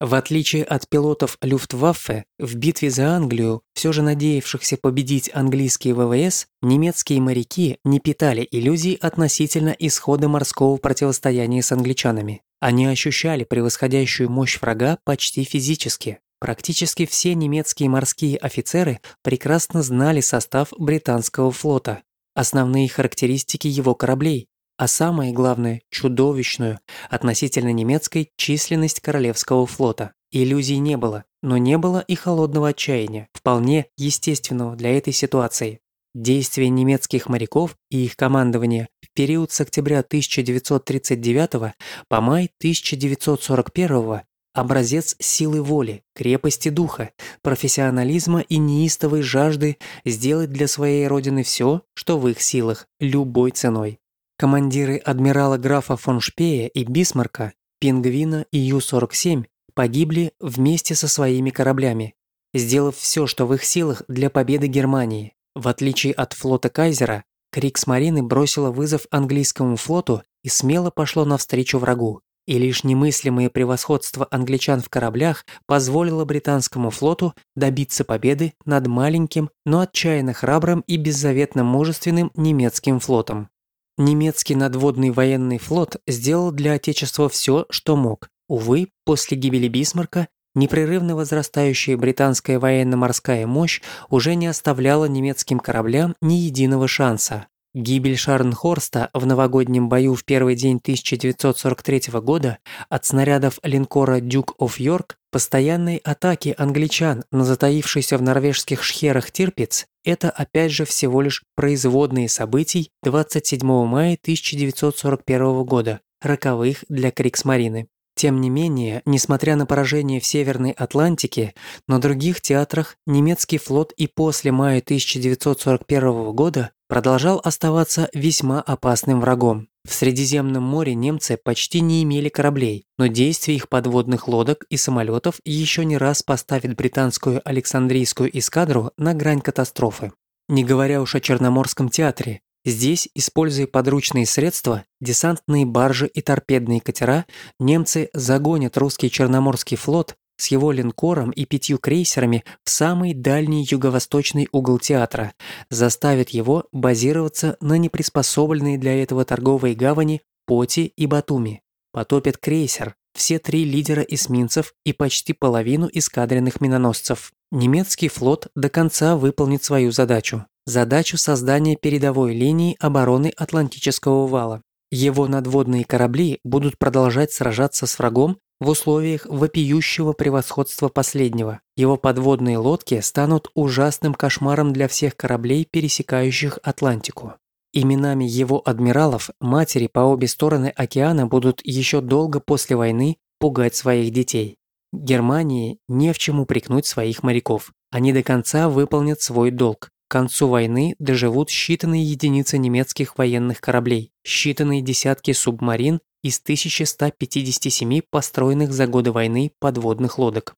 В отличие от пилотов Люфтваффе, в битве за Англию, все же надеявшихся победить английские ВВС, немецкие моряки не питали иллюзий относительно исхода морского противостояния с англичанами. Они ощущали превосходящую мощь врага почти физически. Практически все немецкие морские офицеры прекрасно знали состав британского флота, основные характеристики его кораблей, а самое главное – чудовищную, относительно немецкой, численность Королевского флота. Иллюзий не было, но не было и холодного отчаяния, вполне естественного для этой ситуации. Действия немецких моряков и их командования в период с октября 1939 по май 1941 образец силы воли, крепости духа, профессионализма и неистовой жажды сделать для своей родины все, что в их силах, любой ценой. Командиры адмирала графа фон Шпея и Бисмарка, Пингвина и Ю-47 погибли вместе со своими кораблями, сделав все, что в их силах для победы Германии. В отличие от флота Кайзера, Криксмарины бросила вызов английскому флоту и смело пошло навстречу врагу. И лишь немыслимое превосходство англичан в кораблях позволило британскому флоту добиться победы над маленьким, но отчаянно храбрым и беззаветно мужественным немецким флотом. Немецкий надводный военный флот сделал для Отечества все, что мог. Увы, после гибели Бисмарка непрерывно возрастающая британская военно-морская мощь уже не оставляла немецким кораблям ни единого шанса. Гибель Шарнхорста в новогоднем бою в первый день 1943 года от снарядов линкора «Дюк оф Йорк», постоянной атаки англичан на затаившийся в норвежских шхерах Тирпиц – это опять же всего лишь производные событий 27 мая 1941 года, роковых для Криксмарины. Тем не менее, несмотря на поражение в Северной Атлантике, на других театрах немецкий флот и после мая 1941 года продолжал оставаться весьма опасным врагом. В Средиземном море немцы почти не имели кораблей, но действия их подводных лодок и самолетов еще не раз поставят британскую Александрийскую эскадру на грань катастрофы. Не говоря уж о Черноморском театре, Здесь, используя подручные средства, десантные баржи и торпедные катера, немцы загонят русский Черноморский флот с его линкором и пятью крейсерами в самый дальний юго-восточный угол театра, заставят его базироваться на неприспособленной для этого торговой гавани Поти и Батуми. Потопят крейсер, все три лидера эсминцев и почти половину эскадренных миноносцев. Немецкий флот до конца выполнит свою задачу задачу создания передовой линии обороны Атлантического вала. Его надводные корабли будут продолжать сражаться с врагом в условиях вопиющего превосходства последнего. Его подводные лодки станут ужасным кошмаром для всех кораблей, пересекающих Атлантику. Именами его адмиралов матери по обе стороны океана будут еще долго после войны пугать своих детей. Германии не в чем упрекнуть своих моряков. Они до конца выполнят свой долг. К концу войны доживут считанные единицы немецких военных кораблей, считанные десятки субмарин из 1157 построенных за годы войны подводных лодок.